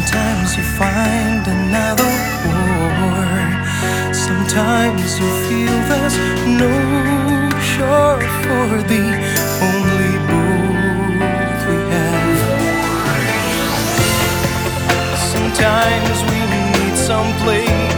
Sometimes you find another war. Sometimes you feel there's no shore for the only boat we have. Sometimes we need some place.